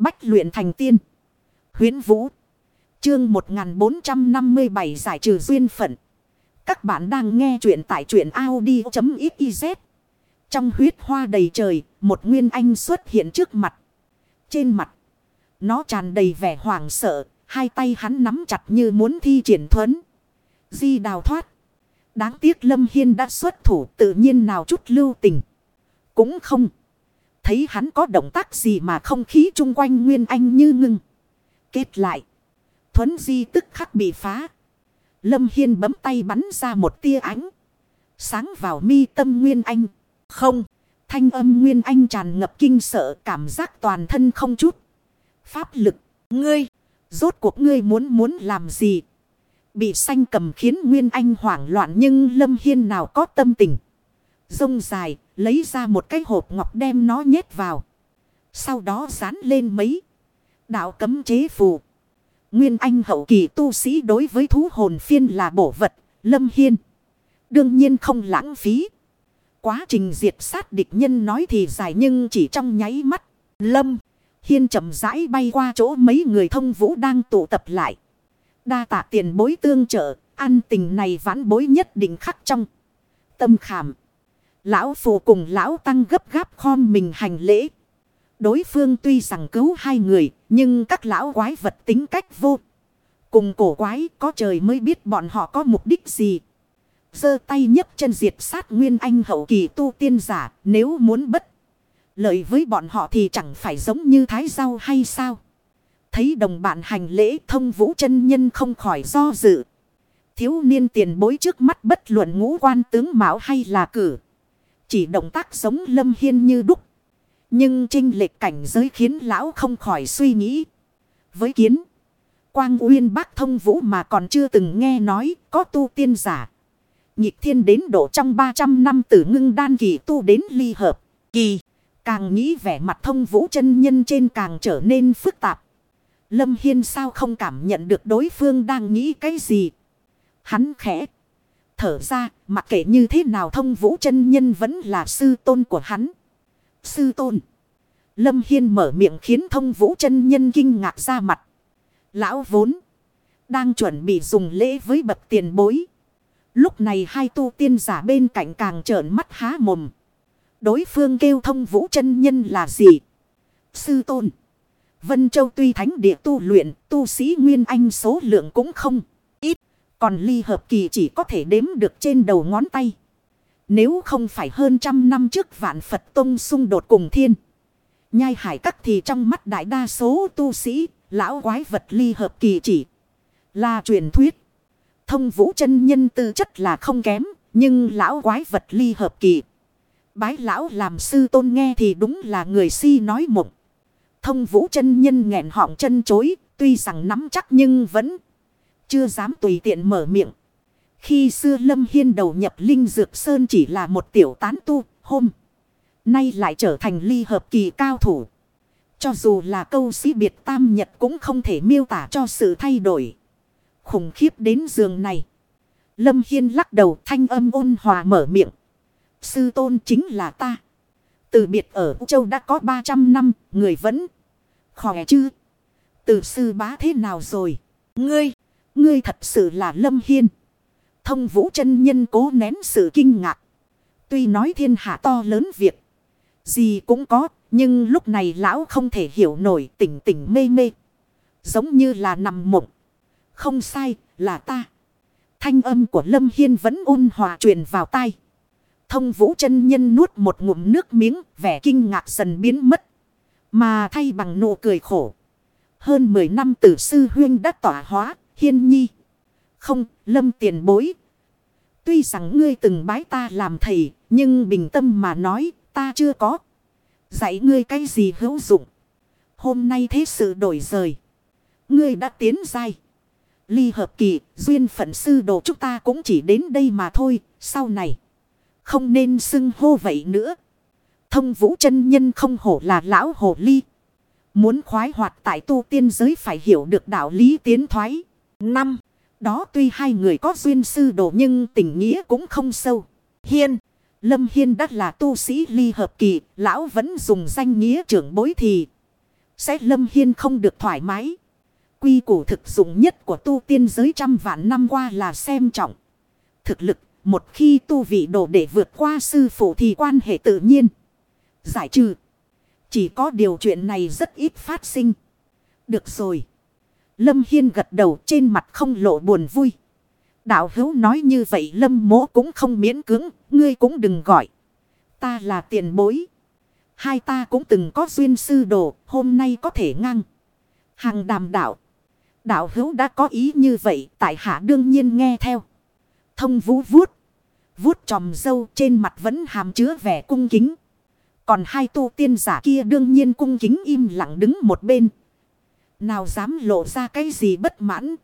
Bách luyện thành tiên. Huyến Vũ. Chương 1457 giải trừ duyên phận. Các bạn đang nghe truyện tại truyện Audi.xyz. Trong huyết hoa đầy trời, một nguyên anh xuất hiện trước mặt. Trên mặt, nó tràn đầy vẻ hoảng sợ, hai tay hắn nắm chặt như muốn thi triển thuấn. Di đào thoát. Đáng tiếc Lâm Hiên đã xuất thủ tự nhiên nào chút lưu tình. Cũng không. Thấy hắn có động tác gì mà không khí chung quanh Nguyên Anh như ngưng. Kết lại. Thuấn di tức khắc bị phá. Lâm Hiên bấm tay bắn ra một tia ánh. Sáng vào mi tâm Nguyên Anh. Không. Thanh âm Nguyên Anh tràn ngập kinh sợ, cảm giác toàn thân không chút. Pháp lực. Ngươi. Rốt cuộc ngươi muốn muốn làm gì? Bị xanh cầm khiến Nguyên Anh hoảng loạn nhưng Lâm Hiên nào có tâm tình. Rông dài, lấy ra một cái hộp ngọc đem nó nhét vào. Sau đó dán lên mấy. Đạo cấm chế phù. Nguyên Anh hậu kỳ tu sĩ đối với thú hồn phiên là bổ vật, Lâm Hiên. Đương nhiên không lãng phí. Quá trình diệt sát địch nhân nói thì dài nhưng chỉ trong nháy mắt. Lâm Hiên chậm rãi bay qua chỗ mấy người thông vũ đang tụ tập lại. Đa tạ tiền bối tương trợ, an tình này vãn bối nhất định khắc trong. Tâm khảm. Lão phụ cùng lão tăng gấp gáp khom mình hành lễ. Đối phương tuy rằng cứu hai người, nhưng các lão quái vật tính cách vô. Cùng cổ quái có trời mới biết bọn họ có mục đích gì. giơ tay nhấc chân diệt sát nguyên anh hậu kỳ tu tiên giả nếu muốn bất. Lợi với bọn họ thì chẳng phải giống như thái rau hay sao. Thấy đồng bạn hành lễ thông vũ chân nhân không khỏi do dự. Thiếu niên tiền bối trước mắt bất luận ngũ quan tướng mạo hay là cử. Chỉ động tác giống lâm hiên như đúc. Nhưng trinh lệch cảnh giới khiến lão không khỏi suy nghĩ. Với kiến. Quang Uyên bác thông vũ mà còn chưa từng nghe nói có tu tiên giả. Nhịp thiên đến độ trong 300 năm tử ngưng đan kỳ tu đến ly hợp. Kỳ. Càng nghĩ vẻ mặt thông vũ chân nhân trên càng trở nên phức tạp. Lâm Hiên sao không cảm nhận được đối phương đang nghĩ cái gì. Hắn khẽ. Thở ra, mặc kệ như thế nào thông vũ chân nhân vẫn là sư tôn của hắn. Sư tôn. Lâm Hiên mở miệng khiến thông vũ chân nhân kinh ngạc ra mặt. Lão vốn. Đang chuẩn bị dùng lễ với bậc tiền bối. Lúc này hai tu tiên giả bên cạnh càng trợn mắt há mồm. Đối phương kêu thông vũ chân nhân là gì? Sư tôn. Vân Châu tuy thánh địa tu luyện, tu sĩ Nguyên Anh số lượng cũng không. Còn ly hợp kỳ chỉ có thể đếm được trên đầu ngón tay. Nếu không phải hơn trăm năm trước vạn Phật Tông xung đột cùng thiên. Nhai hải các thì trong mắt đại đa số tu sĩ, lão quái vật ly hợp kỳ chỉ là truyền thuyết. Thông vũ chân nhân tư chất là không kém, nhưng lão quái vật ly hợp kỳ. Bái lão làm sư tôn nghe thì đúng là người si nói mộng. Thông vũ chân nhân nghẹn họng chân chối, tuy rằng nắm chắc nhưng vẫn chưa dám tùy tiện mở miệng. Khi xưa Lâm Hiên đầu nhập Linh Dược Sơn chỉ là một tiểu tán tu, hôm nay lại trở thành ly hợp kỳ cao thủ. Cho dù là câu sĩ biệt tam nhật cũng không thể miêu tả cho sự thay đổi. Khủng khiếp đến giường này. Lâm Hiên lắc đầu thanh âm ôn hòa mở miệng. Sư tôn chính là ta. Từ biệt ở châu đã có 300 năm, người vẫn khỏe chứ. Từ sư bá thế nào rồi? Ngươi, ngươi thật sự là Lâm Hiên. Thông vũ chân nhân cố nén sự kinh ngạc. Tuy nói thiên hạ to lớn việc. Gì cũng có, nhưng lúc này lão không thể hiểu nổi tỉnh tỉnh mê mê. Giống như là nằm mộng. Không sai, là ta. Thanh âm của Lâm Hiên vẫn ôn hòa truyền vào tai. Thông vũ chân nhân nuốt một ngụm nước miếng, vẻ kinh ngạc dần biến mất. Mà thay bằng nụ cười khổ. Hơn 10 năm tử sư huyên đã tỏa hóa, hiên nhi. Không, lâm tiền bối. Tuy rằng ngươi từng bái ta làm thầy, nhưng bình tâm mà nói, ta chưa có. Dạy ngươi cái gì hữu dụng. Hôm nay thế sự đổi rời. Ngươi đã tiến dai. Ly hợp kỳ, duyên phận sư đồ chúng ta cũng chỉ đến đây mà thôi, sau này. Không nên xưng hô vậy nữa. Thông vũ chân nhân không hổ là lão hồ ly. Muốn khoái hoạt tại tu tiên giới phải hiểu được đạo lý tiến thoái. Năm. Đó tuy hai người có duyên sư đồ nhưng tình nghĩa cũng không sâu. Hiên. Lâm Hiên đã là tu sĩ ly hợp kỳ. Lão vẫn dùng danh nghĩa trưởng bối thì. Sẽ lâm hiên không được thoải mái. Quy củ thực dụng nhất của tu tiên giới trăm vạn năm qua là xem trọng. Thực lực, một khi tu vị độ để vượt qua sư phụ thì quan hệ tự nhiên. Giải trừ. Chỉ có điều chuyện này rất ít phát sinh. Được rồi. Lâm Hiên gật đầu trên mặt không lộ buồn vui. Đạo hữu nói như vậy Lâm Mỗ cũng không miễn cưỡng, ngươi cũng đừng gọi. Ta là tiền bối. Hai ta cũng từng có duyên sư đồ, hôm nay có thể ngang. Hàng đàm đạo. Đạo hữu đã có ý như vậy, tại hạ đương nhiên nghe theo. Thông vũ vuốt. Vuốt tròm dâu trên mặt vẫn hàm chứa vẻ cung kính. Còn hai tu tiên giả kia đương nhiên cung kính im lặng đứng một bên. Nào dám lộ ra cái gì bất mãn.